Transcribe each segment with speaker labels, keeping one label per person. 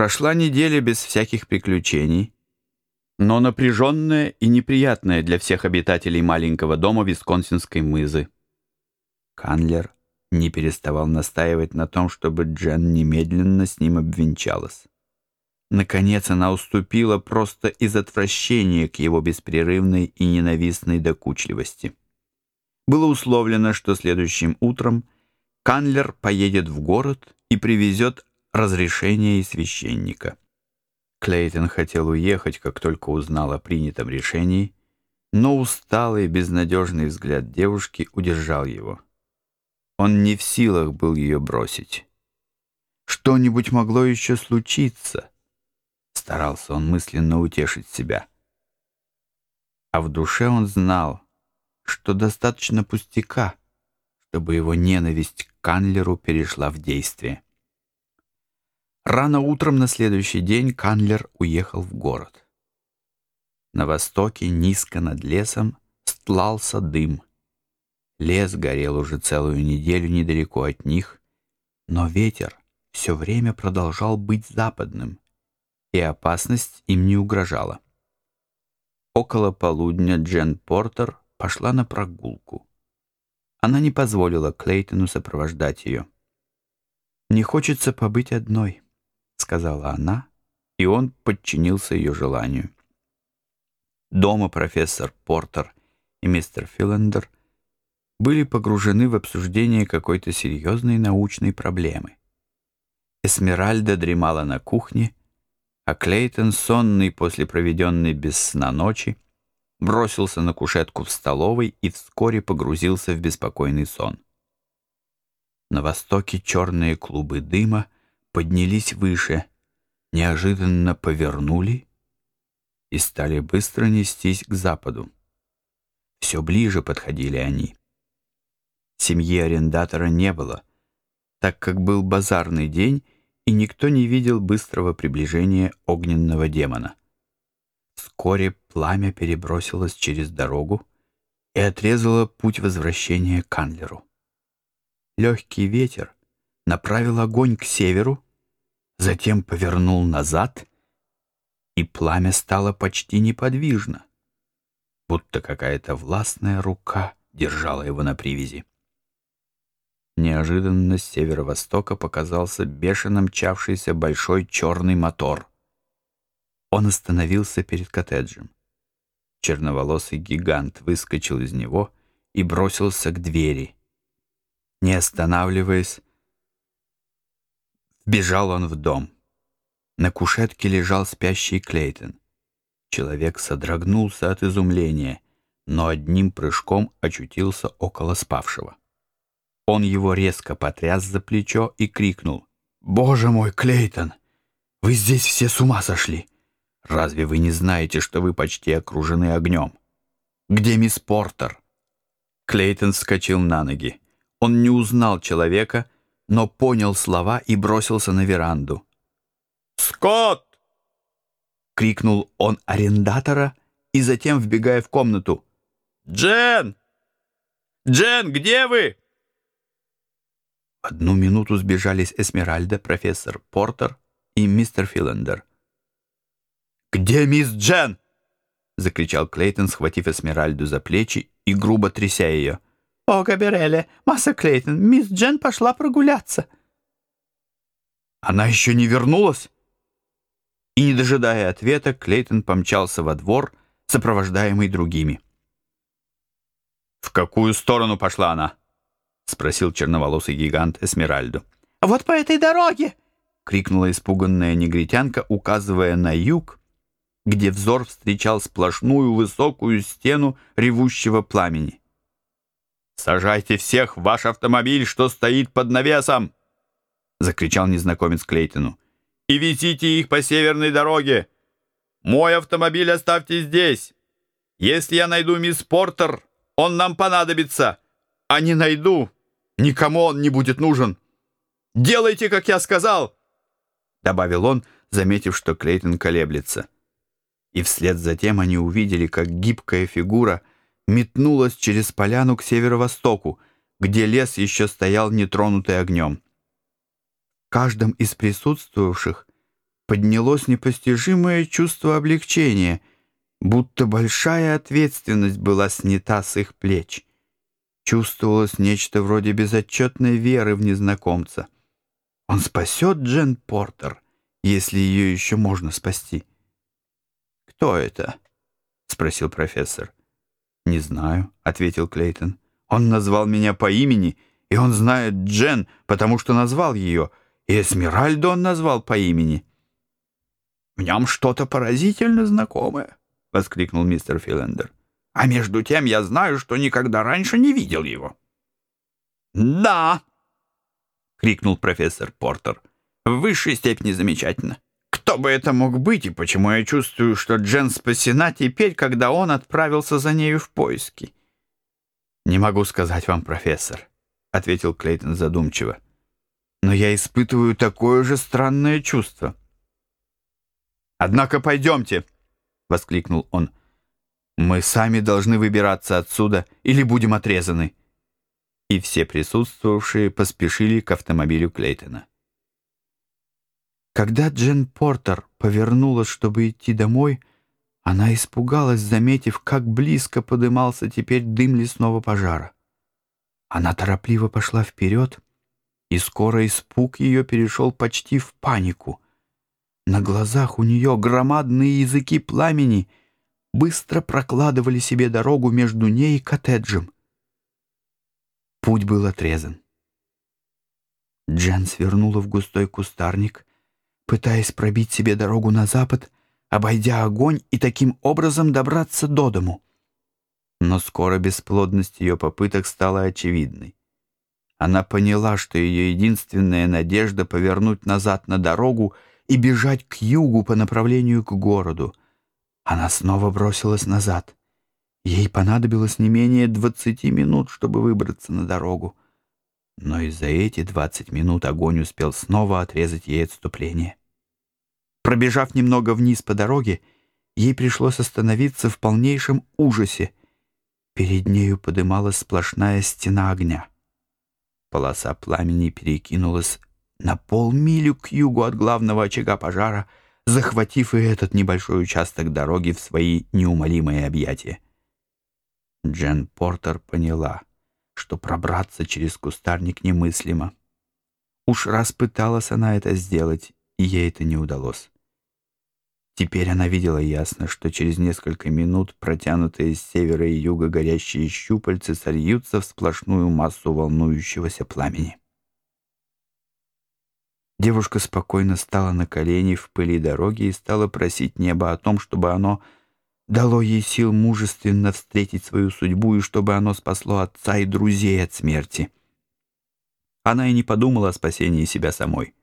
Speaker 1: Прошла неделя без всяких приключений, но напряженная и неприятная для всех обитателей маленького дома Висконсинской мызы. Канлер не переставал настаивать на том, чтобы Джен немедленно с ним обвенчалась. Наконец она уступила просто из отвращения к его беспрерывной и ненавистной докучливости. Было условлено, что следующим утром Канлер поедет в город и привезет разрешение и священника. Клейтон хотел уехать, как только узнал о принятом решении, но усталый, безнадежный взгляд девушки удержал его. Он не в силах был ее бросить. Что-нибудь могло еще случиться. Старался он мысленно утешить себя. А в душе он знал, что достаточно пустяка, чтобы его ненависть к Канлеру перешла в действие. Рано утром на следующий день Канлер уехал в город. На востоке, низко над лесом, стлался дым. Лес горел уже целую неделю недалеко от них, но ветер все время продолжал быть западным, и опасность им не угрожала. Около полудня Джен Портер пошла на прогулку. Она не позволила Клейтону сопровождать ее. «Не хочется побыть одной», — сказала она, и он подчинился ее желанию. Дома профессор Портер и мистер Филлендер были погружены в обсуждение какой-то серьезной научной проблемы. Эсмеральда дремала на кухне, а Клейтон, сонный после проведенной без сна ночи, бросился на кушетку в столовой и вскоре погрузился в беспокойный сон. На востоке черные клубы дыма поднялись выше, неожиданно повернули и стали быстро нестись к западу. Все ближе подходили они. Семьи арендатора не было, так как был базарный день, и никто не видел быстрого приближения огненного демона. Вскоре пламя перебросилось через дорогу и отрезало путь возвращения к Анлеру. Легкий ветер направил огонь к северу, затем повернул назад, и пламя стало почти неподвижно, будто какая-то властная рука держала его на привязи. Неожиданно с северо-востока показался бешено мчавшийся большой черный мотор. Он остановился перед коттеджем. Черноволосый гигант выскочил из него и бросился к двери. Не останавливаясь, бежал он в дом. На кушетке лежал спящий Клейтон. Человек содрогнулся от изумления, но одним прыжком очутился около спавшего. Он его резко потряс за плечо и крикнул. «Боже мой, Клейтон! Вы здесь все с ума сошли! Разве вы не знаете, что вы почти окружены огнем? Где мисс Портер?» Клейтон вскочил на ноги. Он не узнал человека, но понял слова и бросился на веранду. «Скотт!» — крикнул он арендатора и затем, вбегая в комнату. «Джен! Джен, где вы?» В одну минуту сбежались Эсмеральда, профессор Портер и мистер Филлендер. «Где мисс Джен?» — закричал Клейтон, схватив Эсмеральду за плечи и грубо тряся ее. «О, Габереле, масса Клейтон, мисс Джен пошла прогуляться». «Она еще не вернулась?» И, не дожидая ответа, Клейтон помчался во двор, сопровождаемый другими. «В какую сторону пошла она?» — спросил черноволосый гигант Эсмеральду. «Вот по этой дороге!» — крикнула испуганная негритянка, указывая на юг, где взор встречал сплошную высокую стену ревущего пламени. «Сажайте всех в ваш автомобиль, что стоит под навесом!» — закричал незнакомец Клейтону. «И везите их по северной дороге! Мой автомобиль оставьте здесь! Если я найду мисс Портер, он нам понадобится, а не найду, никому он не будет нужен! Делайте, как я сказал!» Добавил он, заметив, что Клейтон колеблется и вслед за тем они увидели, как гибкая фигура метнулась через поляну к северо-востоку, где лес еще стоял нетронутый огнем. В каждом из присутствовавших поднялось непостижимое чувство облегчения, будто большая ответственность была снята с их плеч. Чувствовалось нечто вроде безотчетной веры в незнакомца. Он спасет Джен Портер, если ее еще можно спасти. «Кто это?» — спросил профессор. «Не знаю», — ответил Клейтон. «Он назвал меня по имени, и он знает Джен, потому что назвал ее, и Эсмеральду он назвал по имени». «В нем что-то поразительно знакомое», — воскликнул мистер Филендер. «А между тем я знаю, что никогда раньше не видел его». «Да!» — крикнул профессор Портер. «В высшей степени замечательно. Кто бы это мог быть и почему я чувствую, что Джен спасена теперь, когда он отправился за нею в поиски?» «Не могу сказать вам, профессор», — ответил Клейтон задумчиво. «Но я испытываю такое же странное чувство». «Однако пойдемте!» — воскликнул он. «Мы сами должны выбираться отсюда или будем отрезаны». И все присутствовавшие поспешили к автомобилю Клейтона. Когда Джен Портер повернулась, чтобы идти домой, она испугалась, заметив, как близко подымался теперь дым лесного пожара. Она торопливо пошла вперед, и скоро испуг ее перешел почти в панику — на глазах у нее громадные языки пламени быстро прокладывали себе дорогу между ней и коттеджем. Путь был отрезан. Джен свернула в густой кустарник, пытаясь пробить себе дорогу на запад, обойдя огонь и таким образом добраться до дому. Но скоро бесплодность ее попыток стала очевидной. Она поняла, что ее единственная надежда повернуть назад на дорогу — и бежать к югу по направлению к городу. Она снова бросилась назад. Ей понадобилось не менее двадцати минут, чтобы выбраться на дорогу. Но и за эти двадцать минут огонь успел снова отрезать ей отступление. Пробежав немного вниз по дороге, ей пришлось остановиться в полнейшем ужасе. Перед нею подымалась сплошная стена огня. Полоса пламени перекинулась на полмилю к югу от главного очага пожара, захватив и этот небольшой участок дороги в свои неумолимые объятия. Джен Портер поняла, что пробраться через кустарник немыслимо. Уж раз пыталась она это сделать, и ей это не удалось. Теперь она видела ясно, что через несколько минут протянутые с севера и юга горящие щупальцы сольются в сплошную массу волнующегося пламени. Девушка спокойно стала на колени в пыли дороги и стала просить небо о том, чтобы оно дало ей сил мужественно встретить свою судьбу и чтобы оно спасло отца и друзей от смерти. Она и не подумала о спасении себя самой.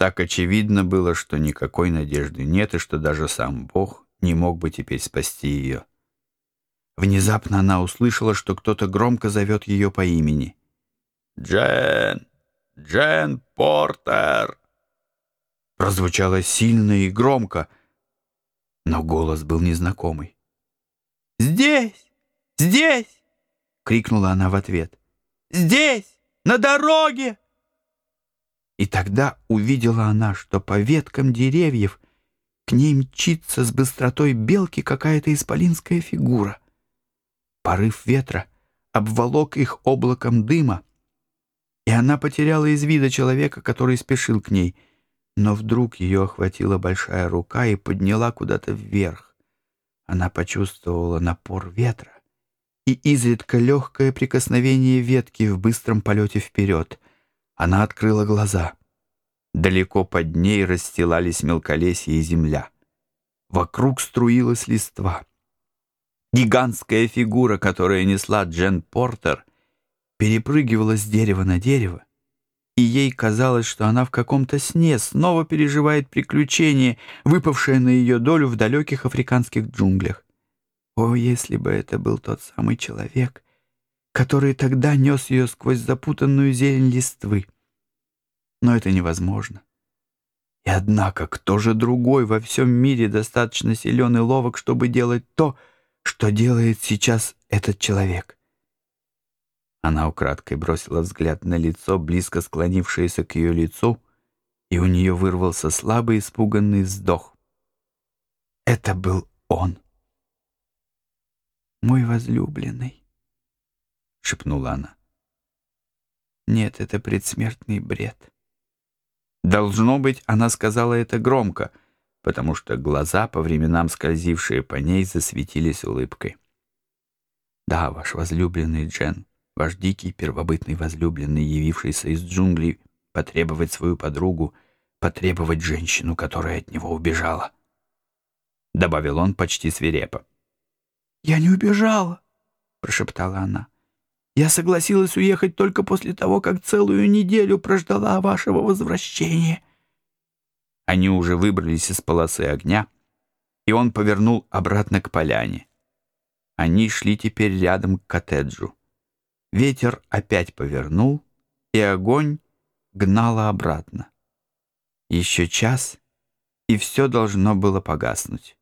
Speaker 1: Так очевидно было, что никакой надежды нет и что даже сам Бог не мог бы теперь спасти ее. Внезапно она услышала, что кто-то громко зовет ее по имени. «Джен! Джен Портер!» Прозвучало сильно и громко, но голос был незнакомый. «Здесь! Здесь!» — крикнула она в ответ. «Здесь! На дороге!» И тогда увидела она, что по веткам деревьев к ней мчится с быстротой белки какая-то исполинская фигура. Порыв ветра обволок их облаком дыма, и она потеряла из вида человека, который спешил к ней. Но вдруг ее охватила большая рука и подняла куда-то вверх. Она почувствовала напор ветра и изредка легкое прикосновение ветки в быстром полете вперед. Она открыла глаза. Далеко под ней расстилались мелколесье и земля. Вокруг струилась листва. Гигантская фигура, которая несла Джен Портер, перепрыгивала с дерева на дерево, и ей казалось, что она в каком-то сне снова переживает приключение, выпавшее на ее долю в далеких африканских джунглях. О, если бы это был тот самый человек, который тогда нес ее сквозь запутанную зелень листвы. Но это невозможно. И однако, кто же другой во всем мире достаточно силен и ловок, чтобы делать то, что делает сейчас этот человек? Она украдкой бросила взгляд на лицо, близко склонившееся к ее лицу, и у нее вырвался слабый испуганный вздох. Это был он. «Мой возлюбленный», — шепнула она. «Нет, это предсмертный бред». Должно быть, она сказала это громко, потому что глаза, по временам скользившие по ней, засветились улыбкой. «Да, ваш возлюбленный Джен, ваш дикий первобытный возлюбленный, явившийся из джунглей, потребовать свою подругу, потребовать женщину, которая от него убежала», — добавил он почти свирепо. «Я не убежала», — прошептала она. «Я согласилась уехать только после того, как целую неделю прождала вашего возвращения». Они уже выбрались из полосы огня, и он повернул обратно к поляне. Они шли теперь рядом к коттеджу. Ветер опять повернул, и огонь гнало обратно. Еще час, и все должно было погаснуть.